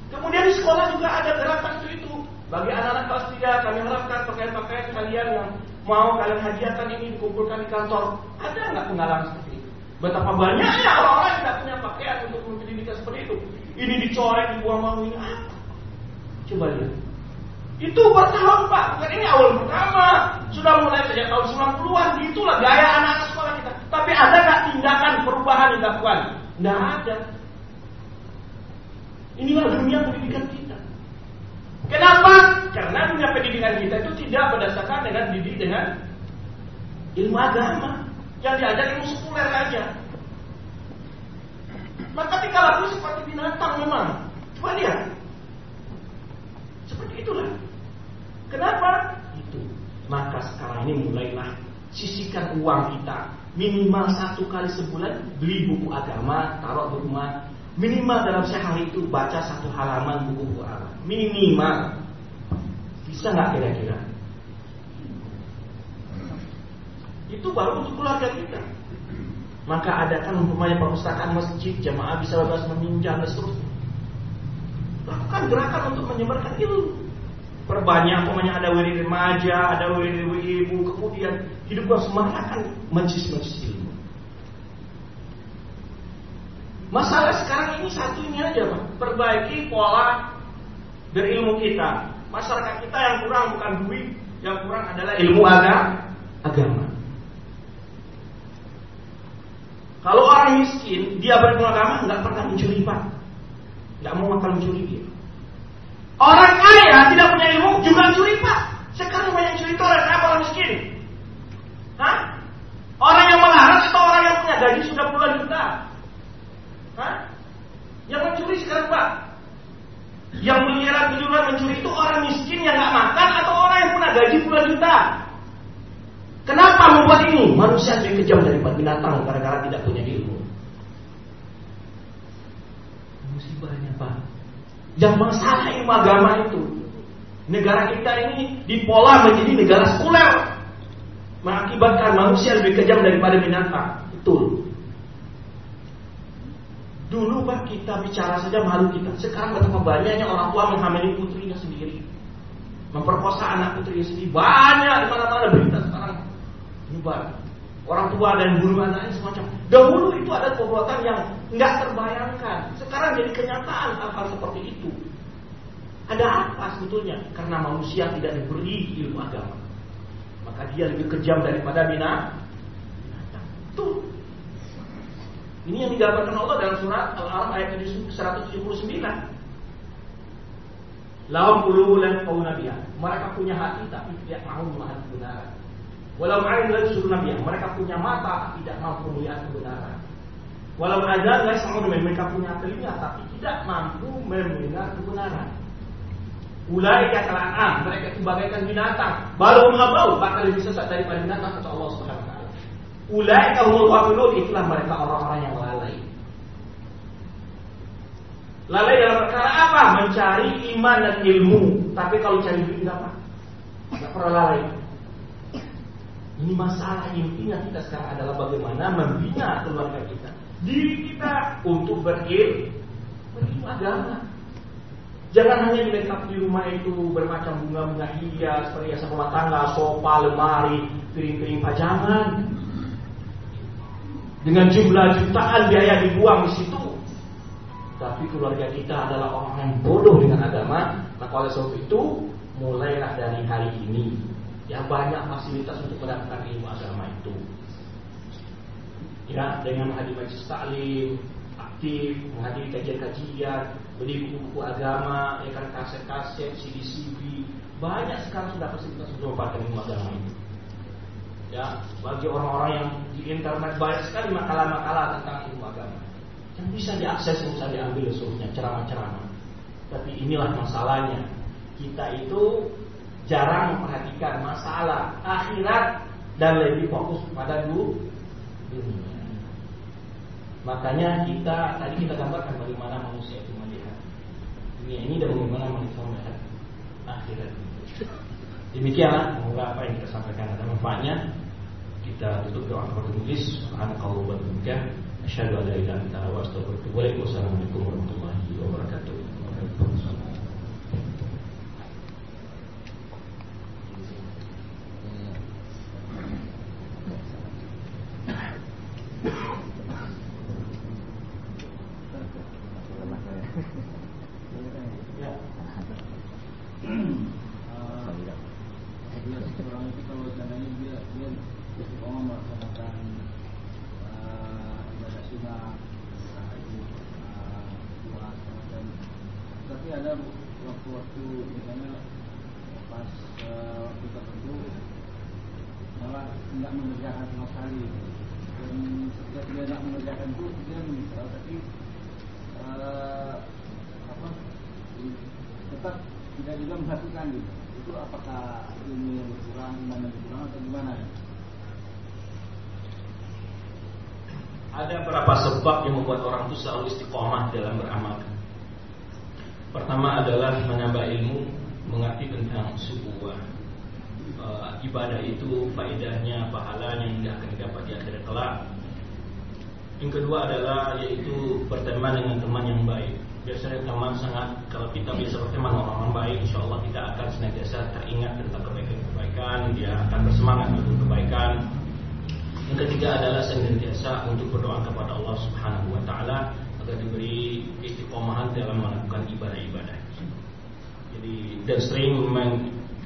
Kemudian di sekolah juga ada gerakan itu itu. Bagi anak-anak kelas 3, kami harapkan pakaian-pakaian kalian yang mau kalian hadiahkan ini dikumpulkan di kantor. Ada nggak pengalaman seperti itu? Betapa banyaknya orang-orang yang tidak punya pakaian untuk pendidikan seperti itu. Ini dicorek, dibuang mau ini apa? Coba lihat. Itu bertahun Pak, bukan ini awal pertama. Sudah mulai sejak tahun 90-an, itulah gaya anak-anak sekolah kita. Tapi ada nggak tindakan perubahan yang dilakukan? Tidak ada. Inilah dunia pendidikan kita. Kenapa? Karena dunia pendidikan kita itu tidak berdasarkan dengan didik dengan ilmu agama yang diajar ilmu sekuler aja. Maka tingkah laku seperti binatang memang. Coba dia Seperti itulah. Kenapa? Itu. Maka sekarang ini mulailah sisikan uang kita minimal satu kali sebulan beli buku agama taruh di rumah minimal dalam sehari itu baca satu halaman buku agama minimal. Bisa nggak kira-kira? Itu baru untuk keluarga kita. Maka adakan umpamanya perpustakaan masjid jamaah bisa bebas meminjam dan lakukan gerakan untuk menyebarkan ilmu. Perbanyak umpamanya ada wirid remaja ada wirid ibu kemudian hiduplah semarakan majlis-majlis ilmu. Masalah sekarang ini satu ini aja Pak. Perbaiki pola berilmu kita masyarakat kita yang kurang bukan duit yang kurang adalah ilmu agama kalau orang miskin dia berilmu agama nggak pernah mencuri pak nggak mau makan mencuri dia orang kaya tidak punya ilmu juga mencuri pak sekarang banyak curi itu orang kaya orang miskin Hah? Orang yang melarat atau orang yang punya gaji sudah puluhan juta? Hah? Yang mencuri sekarang Pak? Yang melihara tujuan mencuri itu orang miskin yang nggak makan atau orang yang punya gaji puluhan juta? Kenapa membuat ini? Manusia lebih kejam daripada binatang gara-gara tidak punya ilmu. Musibahnya Pak. Yang masalah ilmu agama itu. Negara kita ini dipola menjadi negara sekuler mengakibatkan manusia lebih kejam daripada binatang. Betul. Dulu pak kita bicara saja malu kita. Sekarang betapa banyaknya orang tua menghamili putrinya sendiri, memperkosa anak putrinya sendiri. Banyak di mana-mana berita sekarang nyebar. Orang tua dan guru anaknya semacam. Dahulu itu ada perbuatan yang nggak terbayangkan. Sekarang jadi kenyataan hal-hal seperti itu. Ada apa sebetulnya? Karena manusia tidak diberi ilmu agama maka dia lebih kejam daripada binatang. Tuh. Ini yang digambarkan Allah dalam surat Al-Araf ayat 179. Lahum qulubun kau nabiya. Mereka punya hati tapi tidak mau memahami kebenaran. Walau ain la nabiya. Mereka punya mata tidak mampu melihat kebenaran. Walau ada la yasma'un mereka punya telinga tapi tidak mampu mendengar kebenaran. Ulai kata an'am, mereka itu bagaikan binatang. Baru mengabau, bahkan lebih sesat daripada binatang kata Allah Subhanahu wa taala. Ulai kahumul ghafilun, itulah mereka orang-orang yang lalai. Lalai dalam perkara apa? Mencari iman dan ilmu. Tapi kalau cari duit enggak apa? Enggak pernah lalai. Ini masalah intinya kita sekarang adalah bagaimana membina keluarga kita, diri kita untuk berilmu, berilmu agama. Jangan hanya dilengkapi di rumah itu bermacam bunga-bunga hias, perhiasan rumah tangga, sofa, lemari, piring-piring pajangan. Dengan jumlah jutaan biaya dibuang di situ. Tapi keluarga kita adalah orang yang bodoh dengan agama. Maka oleh sebab itu, mulailah dari hari ini. Ya banyak fasilitas untuk mendapatkan ilmu agama itu. Ya, dengan hadir majlis taklim, aktif, menghadiri kajian-kajian, beli buku-buku agama, ya kan kaset-kaset, CD-CD, banyak sekarang sudah fasilitas untuk memperbaiki ilmu agama ini. Ya, bagi orang-orang yang di internet banyak sekali makalah-makalah tentang ilmu agama yang bisa diakses, bisa diambil seluruhnya ceramah-ceramah. Tapi inilah masalahnya, kita itu jarang memperhatikan masalah akhirat dan lebih fokus pada dunia. Makanya kita tadi kita gambarkan bagaimana manusia itu dunia ini dan bagaimana manusia melihat akhirat. Demikianlah semoga apa yang kita sampaikan ada manfaatnya. Kita tutup doa kepada tulis. Subhanakallah wa bihamdika asyhadu an la ilaha illa anta astaghfiruka Wassalamualaikum warahmatullahi wabarakatuh. orang itu kalau seandainya dia dia istiqomah melaksanakan eh, ibadah sunnah haji eh, puasa dan tapi ada waktu-waktu misalnya pas eh, waktu tertentu malah tidak mengerjakan sama sekali. Dan setiap dia tidak mengerjakan itu dia menyesal. Tapi apa tetap tidak juga melakukan gitu itu apakah ilmu yang berkurang, iman yang berkurang atau gimana ya? Ada berapa sebab yang membuat orang itu selalu istiqomah dalam beramal. Pertama adalah menambah ilmu, mengerti tentang sebuah e, ibadah itu, faedahnya, pahalanya yang tidak akan dapat di akhirat kelak. Yang kedua adalah yaitu berteman dengan teman yang baik. Biasanya teman sangat kalau kita bisa berteman orang-orang baik, insya Allah kita akan senantiasa teringat tentang kebaikan-kebaikan, dia akan bersemangat untuk kebaikan. Yang ketiga adalah senantiasa untuk berdoa kepada Allah Subhanahu Wa Taala agar diberi istiqomahan dalam melakukan ibadah-ibadah. Jadi dan sering memang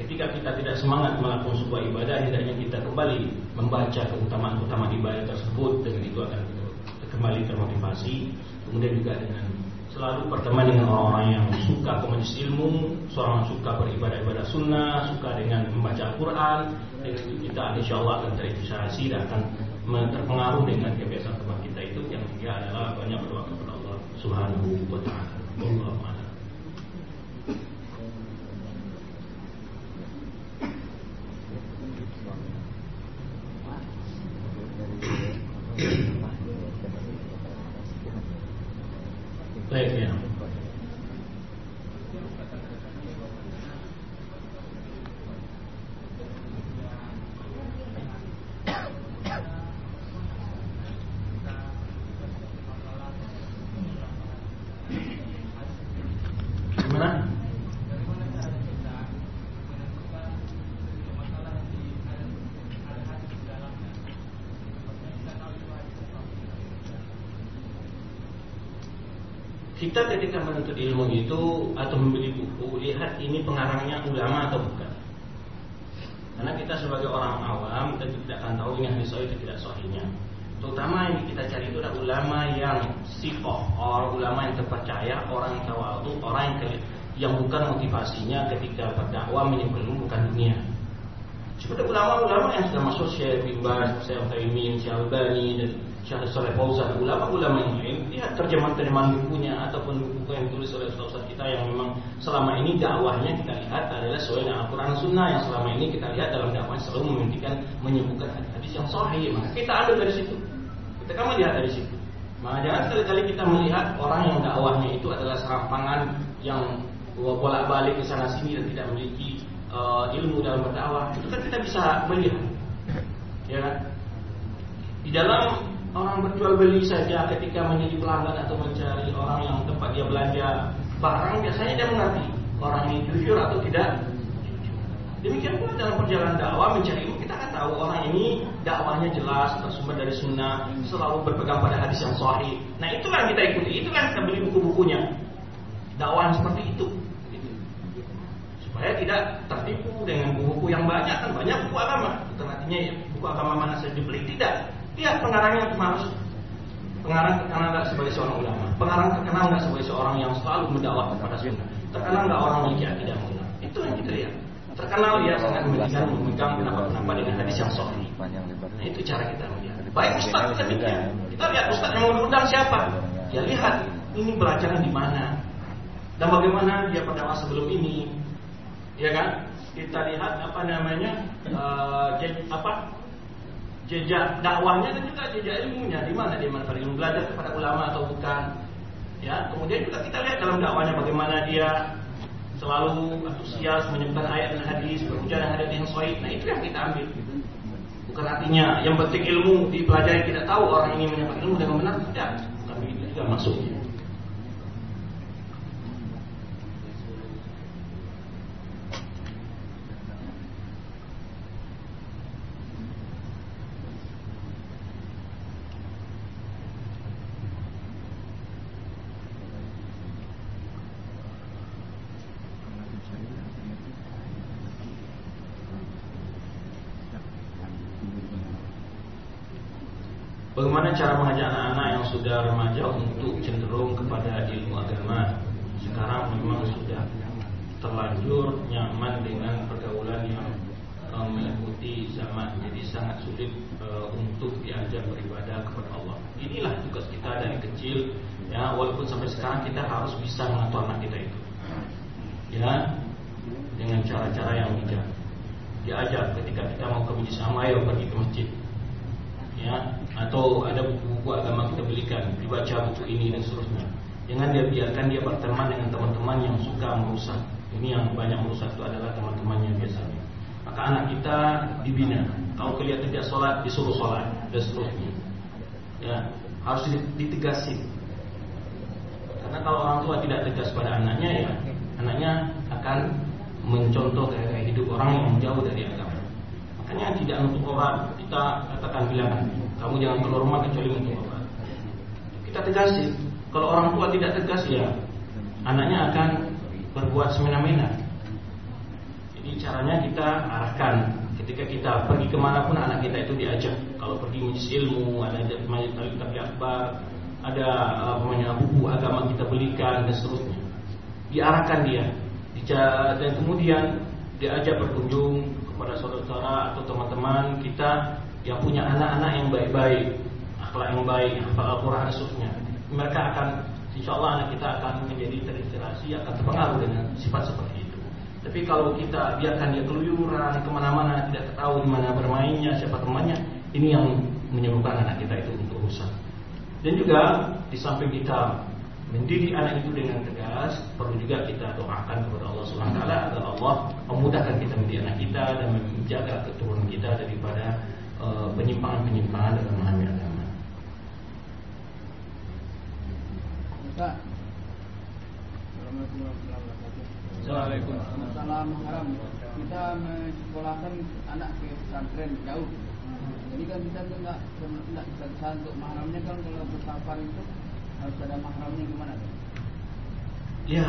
ketika kita tidak semangat melakukan sebuah ibadah, hendaknya kita kembali membaca keutamaan-keutamaan ibadah tersebut dengan itu akan kembali termotivasi. Kemudian juga dengan selalu berteman dengan orang-orang yang suka komunis ilmu, seorang suka beribadah-ibadah sunnah, suka dengan membaca Al-Quran, dengan kita insya Allah akan terinspirasi dan akan terpengaruh dengan kebiasaan teman kita itu yang dia adalah banyak berdoa kepada Allah Subhanahu wa taala. Wallahu Baik ya. Kita ketika menuntut ilmu itu atau membeli buku, lihat ini pengarangnya ulama atau bukan. Karena kita sebagai orang awam tentu tidak akan tahu ini hadis sahih atau tidak sahihnya. Terutama yang kita cari itu adalah ulama yang sikoh, orang ulama yang terpercaya, orang yang tawadu, orang yang yang bukan motivasinya ketika berdakwah menyebut ilmu bukan dunia. Seperti ulama-ulama yang sudah masuk Syekh bin Baz, Syekh Taimin, Syekh Albani dan Syekh Saleh Fauzan, ulama-ulama yang lain, lihat terjemahan-terjemahan bukunya ataupun buku yang ditulis oleh ustaz kita yang memang selama ini dakwahnya kita lihat adalah sesuai dengan Al-Quran Sunnah yang selama ini kita lihat dalam dakwah selalu memintikan menyebutkan hadis yang sahih. Maka kita ambil dari situ. Kita kan melihat dari situ. Maka jangan sekali-kali kita melihat orang yang dakwahnya itu adalah serampangan yang bolak-balik ke sana sini dan tidak memiliki uh, ilmu dalam berdakwah. Itu kan kita bisa melihat. Ya kan? Di dalam Orang berjual beli saja ketika menjadi pelanggan atau mencari orang yang tempat dia belanja barang biasanya dia mengerti orang ini jujur atau tidak. Demikian pula dalam perjalanan dakwah mencari ilmu kita akan tahu orang ini dakwahnya jelas bersumber dari sunnah selalu berpegang pada hadis yang sahih. Nah itulah yang kita ikuti, itu kan kita beli buku-bukunya dakwah seperti itu. Supaya tidak tertipu dengan buku-buku yang banyak kan banyak buku agama. Bukan artinya buku agama mana saja dibeli tidak. Lihat pengarangnya harus pengarang terkenal nggak sebagai seorang ulama, pengarang terkenal nggak sebagai seorang yang selalu mendakwah kepada sunnah, terkenal nggak orang memiliki akidah benar. Itu yang kita lihat. Terkenal dia sangat memegang memegang pendapat-pendapat dengan hadis yang sahih. Nah, itu cara kita melihat. Baik Ustaz kita demikian. Kita lihat Ustaz yang mengundang siapa? Ya lihat ini belajarnya di mana dan bagaimana dia berdakwah sebelum ini, ya kan? Kita lihat apa namanya uh, apa? Jejak dakwahnya dan juga jejak ilmunya. Di mana dia mana ilmu? Belajar kepada ulama atau bukan? Ya kemudian juga kita lihat dalam dakwahnya bagaimana dia selalu antusias menyebutkan ayat dan hadis berbicara dengan hadis yang sahih. Nah itu yang kita ambil. Bukan artinya yang penting ilmu dipelajari tidak tahu orang ini menyampaikan ilmu dengan benar. Tidak. Bukan begitu juga maksudnya Bagaimana cara mengajak anak-anak yang sudah remaja untuk cenderung kepada ilmu agama? Sekarang memang sudah terlanjur nyaman dengan pergaulan yang um, mengikuti zaman, jadi sangat sulit uh, untuk diajak beribadah kepada Allah. Inilah tugas kita dari kecil, ya. Walaupun sampai sekarang kita harus bisa mengatur anak kita itu, ya, dengan cara-cara yang bijak. Diajak ketika kita mau ke masjid sama, ayo pergi ke masjid atau ada buku-buku agama kita belikan dibaca buku ini dan seterusnya. Jangan dia biarkan dia berteman dengan teman-teman yang suka merusak. Ini yang banyak merusak itu adalah teman-temannya biasanya. Maka anak kita dibina. Kalau kelihatan dia sholat disuruh sholat dan seterusnya. Ya harus ditegasin. Karena kalau orang tua tidak tegas pada anaknya ya anaknya akan mencontoh gaya hidup orang yang jauh dari agama. Makanya tidak untuk orang kita katakan bilangan kamu jangan keluar rumah kecuali untuk obat kita tegasin. Kalau orang tua tidak tegas ya anaknya akan berbuat semena-mena. Jadi caranya kita arahkan. Ketika kita pergi ke mana pun anak kita itu diajak. Kalau pergi majlis ilmu ada majlis tali akbar ada namanya buku agama kita belikan dan seterusnya. Diarahkan dia. Dan kemudian diajak berkunjung kepada saudara-saudara atau teman-teman kita yang punya anak-anak yang baik-baik akhlak yang baik hafal Al-Quran seterusnya mereka akan insya Allah anak kita akan menjadi terinspirasi akan terpengaruh dengan sifat seperti itu. Tapi kalau kita biarkan dia keluyuran ke mana-mana tidak tahu di mana bermainnya siapa temannya ini yang menyebabkan anak kita itu untuk rusak. Dan juga di samping kita mendidik anak itu dengan tegas, perlu juga kita doakan kepada Allah Subhanahu wa taala agar Allah memudahkan kita mendidik anak kita dan menjaga keturunan kita daripada penyimpangan-penyimpangan dalam memahami agama. Assalamualaikum. Salam haram. Kita menyekolahkan anak ke pesantren jauh jadi kan kita tuh nggak nggak bisa untuk mahramnya kan kalau bersafar itu harus ada mahramnya gimana? Ya,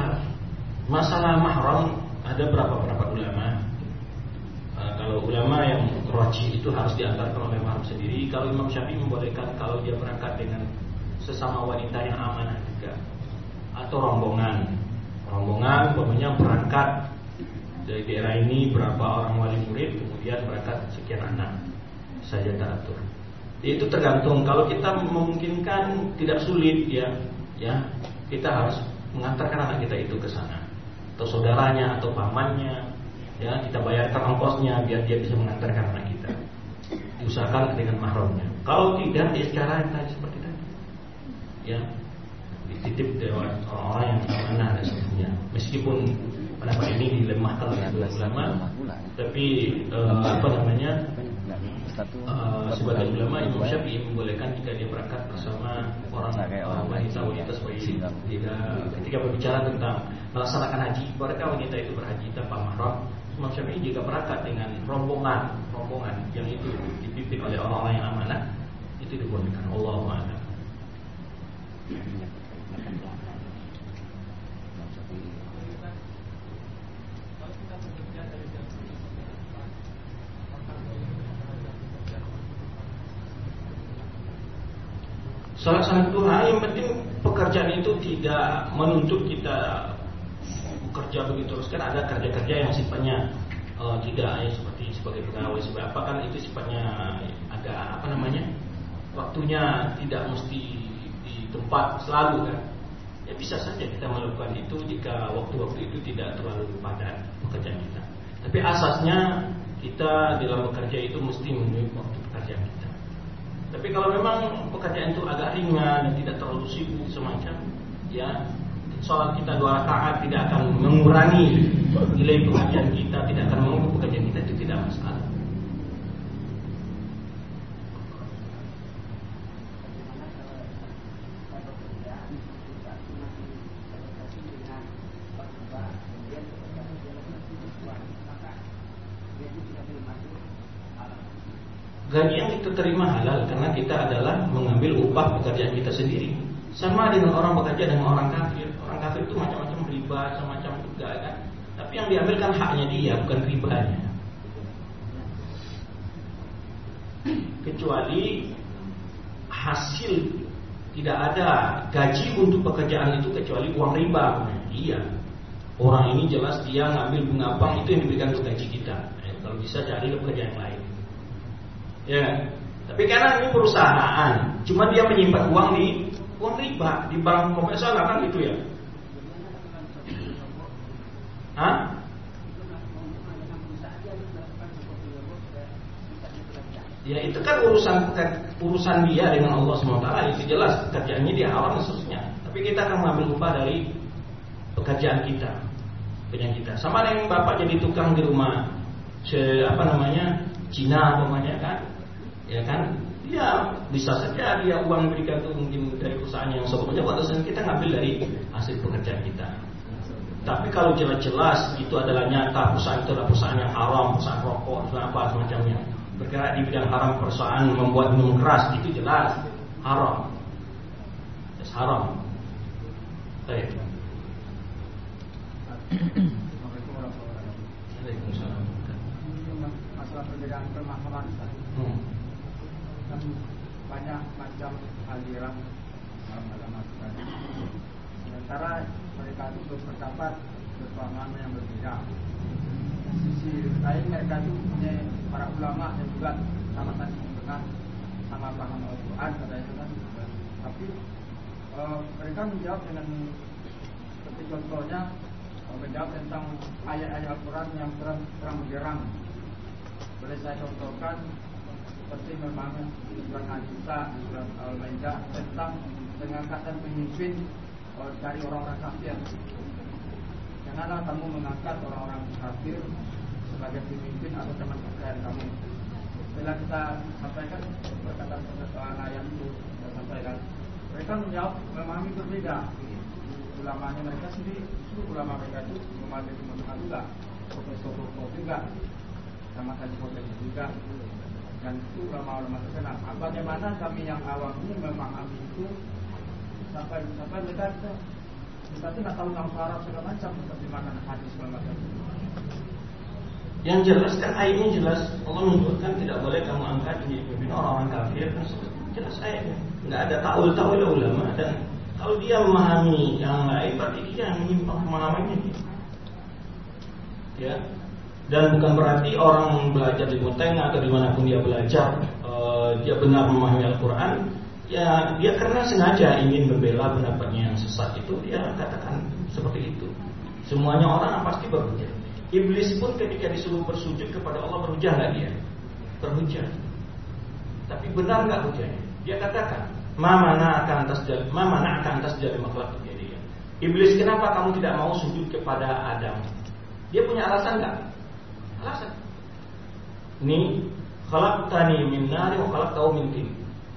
masalah mahram ada berapa berapa ulama. Uh, kalau ulama yang roji itu harus diantarkan oleh mahram sendiri. Kalau Imam Syafi'i membolehkan kalau dia berangkat dengan sesama wanita yang amanah juga atau rombongan. Rombongan, umpamanya berangkat dari daerah ini berapa orang wali murid, kemudian berangkat sekian anak saja teratur. Itu tergantung kalau kita memungkinkan tidak sulit ya, ya kita harus mengantarkan anak kita itu ke sana atau saudaranya atau pamannya ya kita bayarkan ongkosnya biar dia bisa mengantarkan anak kita. Diusahakan dengan mahramnya. Kalau tidak ya secara tadi seperti tadi. Ya dititip dari orang-orang yang mana dan sebagainya meskipun pendapat ini dilemahkan oleh ulama tapi eh, apa namanya uh, sebagai ulama Imam Syafi'i membolehkan jika dia berangkat bersama orang orang wanita wanita sebagai tidak ketika berbicara tentang melaksanakan haji mereka wanita itu berhaji tanpa mahram Imam Syafi'i jika berangkat dengan rombongan rombongan yang itu dipimpin oleh orang-orang yang amanah itu dibolehkan Allah a'lam. Salah satu hal yang penting pekerjaan itu tidak menuntut kita bekerja begitu terus. Kan ada kerja-kerja yang sifatnya uh, tidak ya seperti sebagai pegawai sebagai apa kan itu sifatnya agak apa namanya waktunya tidak mesti di tempat selalu kan. Ya bisa saja kita melakukan itu jika waktu-waktu itu tidak terlalu padat pekerjaan kita. Tapi asasnya kita dalam bekerja itu mesti memenuhi waktu pekerjaan kita. Tapi kalau memang pekerjaan itu agak ringan dan tidak terlalu sibuk semacam, ya sholat kita dua rakaat tidak akan mengurangi nilai pekerjaan kita, tidak akan mengubah pekerjaan kita itu tidak masalah. gaji yang kita terima halal karena kita adalah mengambil upah pekerjaan kita sendiri. Sama dengan orang bekerja dengan orang kafir. Kafir itu macam-macam riba, semacam juga kan. Tapi yang diambil kan haknya dia, bukan ribanya. Kecuali hasil tidak ada gaji untuk pekerjaan itu kecuali uang riba. Iya. Orang ini jelas dia ngambil bunga bank itu yang diberikan untuk gaji kita. Eh, kalau bisa cari pekerjaan yang lain. Ya. Tapi karena ini perusahaan, cuma dia menyimpan uang di uang riba di bank konvensional kan gitu ya. Hah? Ya itu kan urusan urusan dia dengan Allah SWT itu jelas kerjaannya dia haram khususnya. Tapi kita akan mengambil upah dari pekerjaan kita, pekerjaan kita. Sama dengan bapak jadi tukang di rumah, se, apa namanya Cina namanya kan, ya kan? Ya bisa saja dia uang berikan itu mungkin dari perusahaan yang sebelumnya, waktu kita ngambil dari hasil pekerjaan kita. Tapi kalau jelas-jelas itu adalah nyata perusahaan itu adalah perusahaan yang haram, perusahaan rokok, perusahaan apa semacamnya bergerak di bidang haram persoalan membuat minum keras itu jelas haram. Yes, haram. Baik. Masalah perbedaan hmm. banyak macam aliran dalam agama kita. Sementara mereka itu berpendapat berpemahaman yang berbeda. Sisi lain mereka itu punya para ulama dan juga sama tadi dengan sama paham Al-Quran katanya kan tapi uh, mereka menjawab dengan seperti contohnya uh, menjawab tentang ayat-ayat Al-Quran yang terang terang benderang boleh saya contohkan seperti memang di surat Al-Nisa di surat Al-Maidah tentang pemimpin dari orang-orang kafir Janganlah kamu mengangkat orang-orang kafir sebagai pemimpin atau teman kepercayaan kamu. Setelah kita sampaikan perkataan ayat itu kita sampaikan, mereka menjawab memahami berbeda. Ulamanya mereka sendiri, seluruh ulama mereka itu memahami teman-teman juga, profesor-profesor juga, sama tadi profesor juga, dan itu ulama-ulama terkenal. Bagaimana kami yang awam ini memahami itu sampai sampai mereka kita tuh nggak tahu nama Arab segala macam seperti makan hadis segala macam. Yang jelas kan ayatnya jelas Allah menyebutkan tidak boleh kamu angkat jadi pemimpin orang-orang kafir kan jelas ayatnya nggak ada taul-taul ulama dan kalau dia memahami yang lain berarti dia menyimpang pemahamannya ya. Dan bukan berarti orang belajar di Muteng atau di mana pun dia belajar uh, dia benar memahami Al-Quran ya dia karena sengaja ingin membela pendapatnya yang sesat itu dia katakan seperti itu. Semuanya orang pasti berhujah. Iblis pun ketika disuruh bersujud kepada Allah berhujah nggak dia? Berhujah. Tapi benar nggak hujahnya? Dia katakan, mana akan atas jadi, mana akan jadi makhluk dia. Iblis kenapa kamu tidak mau sujud kepada Adam? Dia punya alasan nggak? Alasan. Ini tani min nari wa tahu min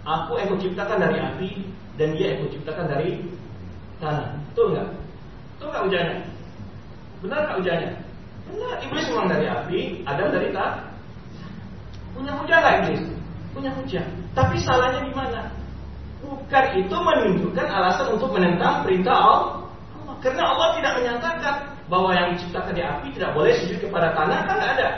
Aku yang kuciptakan dari api dan dia yang kuciptakan dari tanah. Betul nggak? Betul nggak ujarnya? Benar nggak ujarnya? Benar. Iblis memang dari api, Adam dari tanah. Punya hujah nggak iblis? Punya hujah. Tapi salahnya di mana? Bukan itu menunjukkan alasan untuk menentang perintah Allah. Karena Allah tidak menyatakan bahwa yang diciptakan di api tidak boleh sujud kepada tanah kan ada.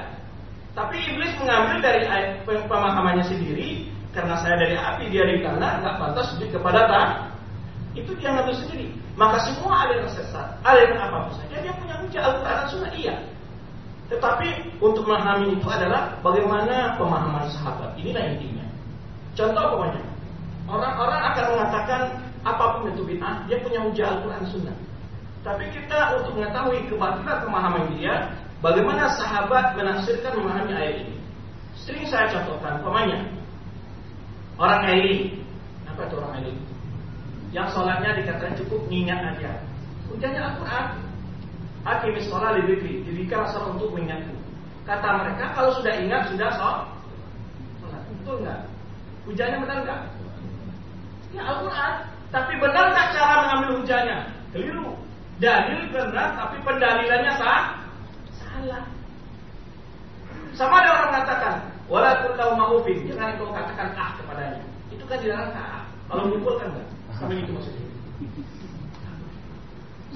Tapi iblis mengambil dari pemahamannya sendiri karena saya dari api dia dari tanah nggak pantas sujud kepada tanah itu dia ngambil sendiri. Maka semua aliran sesat aliran apa pun saja dia punya hujah Al-Quran Sunnah iya. Tetapi untuk memahami itu adalah bagaimana pemahaman sahabat. Inilah intinya. Contoh pokoknya orang-orang akan mengatakan apa pun itu bid'ah dia punya hujah Al-Quran Sunnah. Tapi kita untuk mengetahui kebatilan pemahaman dia bagaimana sahabat menafsirkan memahami ayat ini. Sering saya contohkan pemainnya Orang elit, apa itu orang elit? Yang sholatnya dikatakan cukup ngingat aja. Hujannya Al-Quran. Hakimis sholat lebih Diberikan asal untuk mengingatku. Kata mereka kalau sudah ingat sudah sholat. Betul nggak? Hujannya benar nggak? Ya Al-Quran. Tapi benar nggak cara mengambil hujannya? Keliru. Dalil benar, tapi pendalilannya sah? Salah. Sama ada orang mengatakan, Walaupun kau ma'ufin, jangan kau katakan ah kepadanya. Itu kan dilarang ah. Kalau menyimpulkan enggak? Sama itu maksudnya.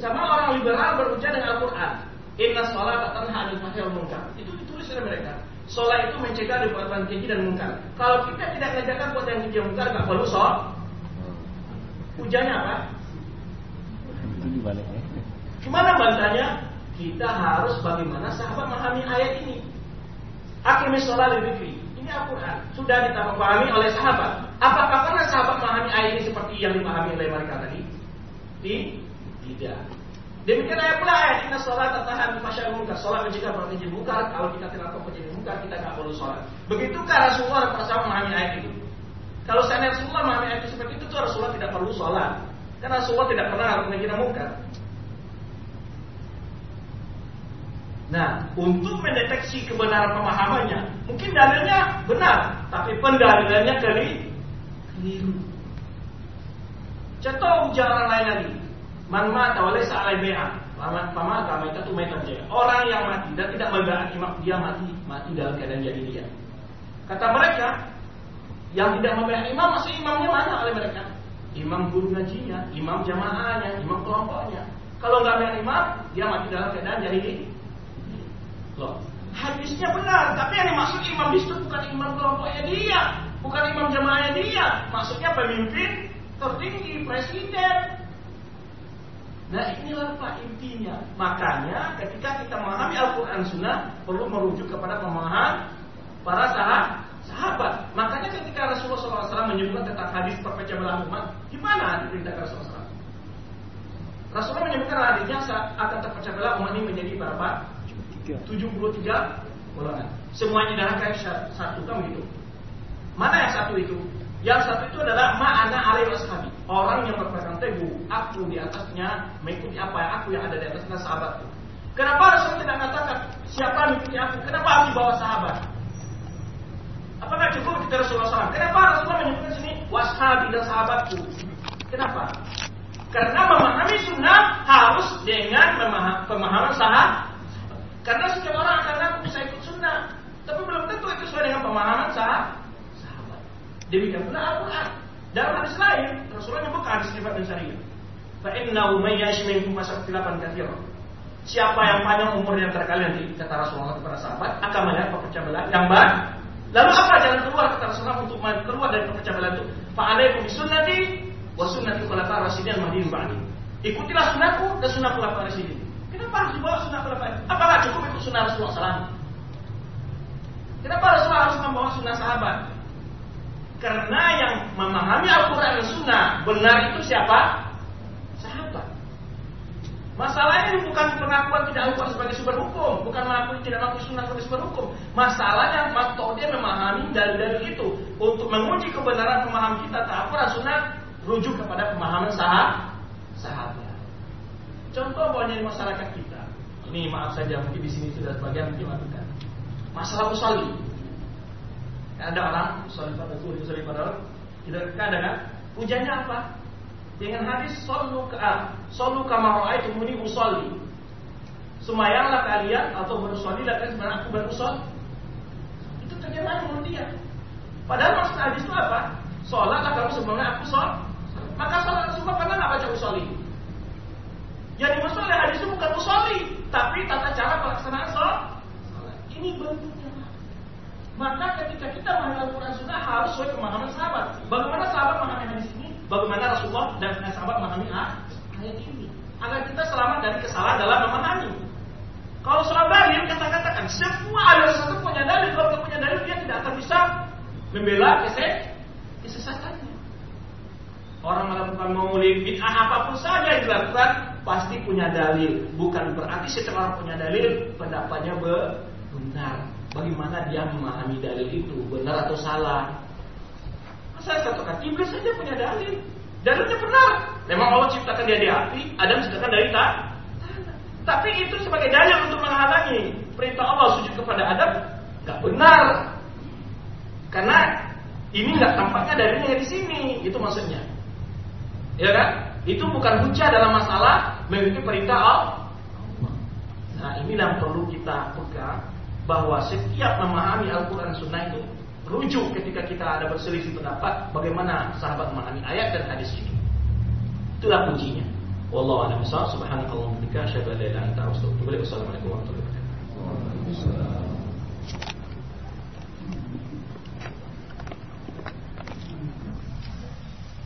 Sama orang liberal berujar dengan Al-Quran. Inna sholat tanha anil fahsya'i munkar. Itu ditulis oleh mereka. Sholat itu mencegah dari perbuatan keji dan munkar. Kalau kita tidak mengerjakan perbuatan keji dan munkar, nggak perlu sholat. Hujannya apa? Gimana bantahnya? Kita harus bagaimana sahabat memahami ayat ini. Akimis sholat lebih Ini Al-Quran. Sudah dipahami oleh sahabat. Apakah pernah sahabat memahami ayat ini seperti yang dipahami oleh mereka tadi? Tidak. Demikian ayat pula ayat inna sholat tahan masyarakat. Sholat mencegah perkara munkar. Kalau kita tidak perkara munkar, kita nggak perlu sholat. Begitukah Rasulullah dan para memahami ayat itu? Kalau saya Rasulullah memahami ayat itu seperti itu, Rasulullah tidak perlu sholat. Karena Rasulullah tidak pernah menghina munkar. Nah, untuk mendeteksi kebenaran pemahamannya, mungkin dalilnya benar, tapi pendalilannya keliru. Contoh ujaran lain lagi. Man mata oleh sa'alai be'a. Pamata maita tu maita. Orang yang mati dan tidak membela imam dia mati mati dalam keadaan jadi dia. Kata mereka, yang tidak membela imam masih imamnya mana oleh mereka? Imam guru ngajinya, imam jamaahnya, imam kelompoknya. Kalau nggak membela imam, dia mati dalam keadaan jadi Loh, hadisnya benar, tapi yang dimaksud imam di situ bukan imam kelompoknya dia, bukan imam jamaahnya dia. Maksudnya pemimpin tertinggi, presiden, Nah inilah Pak intinya. Makanya ketika kita memahami Al-Quran Sunnah perlu merujuk kepada pemahaman para sahabat. sahabat. Makanya ketika Rasulullah SAW menyebutkan tentang hadis perpecah belah umat, gimana diperintahkan Rasulullah SAW? Rasulullah menyebutkan hadisnya akan terpecah belah umat ini menjadi berapa? 73 golongan. Semuanya darah kayak satu kan begitu. Mana yang satu itu? Yang satu itu adalah ma'ana alaihi washabi. Orang yang berpegang teguh, aku di atasnya mengikuti apa yang aku yang ada di atasnya sahabatku. Kenapa Rasul tidak mengatakan siapa mengikuti aku? Kenapa harus bawa sahabat? Apakah cukup kita Rasulullah SAW? Kenapa Rasulullah menyebutkan sini washabi dan sahabatku? Kenapa? Karena memahami sunnah harus dengan pemahaman sahabat. Karena setiap orang akan ngaku bisa ikut sunnah, tapi belum tentu itu sesuai dengan pemahaman sahabat. Demikian pula Al-Quran. Dalam hadis lain, Rasulullah menyebut hadis sifat dan syariah. Fa'innahu mayyash minkum masyakilapan kathira. Siapa yang panjang umur yang terkalian di kata Rasulullah kepada sahabat akan melihat perpecah belah yang baik. Lalu apa jalan keluar kata Rasulullah untuk keluar dari perpecah belah itu? Fa'alaikum bisunnati wa sunnati khulafa rasyidin mahdiyyin ba'di. Ikutilah sunnahku dan sunnah khulafa rasyidin. Kenapa harus dibawa sunnah khulafa? Apakah cukup itu sunnah Rasulullah SAW? Kenapa Rasulullah harus membawa sunnah sahabat? Karena yang memahami Al-Quran dan Sunnah benar itu siapa? Sahabat. Masalahnya ini bukan pengakuan tidak Al-Quran sebagai sumber hukum, bukan mengakui tidak mengakui Sunnah sebagai sumber hukum. Masalahnya dia memahami dari-dari itu untuk menguji kebenaran pemahaman kita tak Al-Quran Sunnah rujuk kepada pemahaman sahabat. sahabat. Contoh bahwa di masyarakat kita, ini maaf saja mungkin di sini sudah sebagian mungkin lakukan. Masalah usolli, ada orang sholat pada zuhur sholat pada kita ada kan hujannya apa? Dengan hadis solu ke solu kamar itu muni usolli semayanglah kalian atau berusolli dan sebenarnya aku berusol itu terjemahan dia. Padahal maksud hadis itu apa? Sholatlah kamu sebenarnya aku sholat. Maka sholat semua pernah nggak baca usolli yang dimaksud oleh hadis itu bukan usolli tapi tata cara pelaksanaan sholat ini bentuk maka ketika kita memahami Al-Quran Sunnah harus sesuai pemahaman sahabat. Bagaimana sahabat memahami hadis ini? Bagaimana Rasulullah dan sahabat memahami ayat ini? Agar kita selamat dari kesalahan dalam memahami. Kalau soal dalil, kita katakan semua ada satu punya dalil. Kalau tidak punya dalil, dia tidak akan bisa membela kesesatannya. Orang melakukan maulid, bid'ah apa pun saja yang dilakukan pasti punya dalil. Bukan berarti setelah punya dalil pendapatnya benar. Bagaimana dia memahami dalil itu benar atau salah? Saya katakan iblis saja punya dalil. Dalilnya benar. Memang Allah ciptakan dia di api, Adam ciptakan dari tanah. Tapi itu sebagai dalil untuk menghalangi perintah Allah sujud kepada Adam nggak benar. Karena ini nggak tampaknya dalilnya di sini, itu maksudnya. Ya kan? Itu bukan hujah dalam masalah mengikuti perintah Allah. Nah, ini yang perlu kita pegang bahwa setiap memahami Al-Quran Sunnah itu rujuk ketika kita ada berselisih pendapat bagaimana sahabat memahami ayat dan hadis ini. Itulah kuncinya. Wallahu a'lam bishawab. Subhanakallahumma wa bihamdika asyhadu an la ilaha illa anta astaghfiruka wa atubu ilaik. Assalamualaikum warahmatullahi wabarakatuh.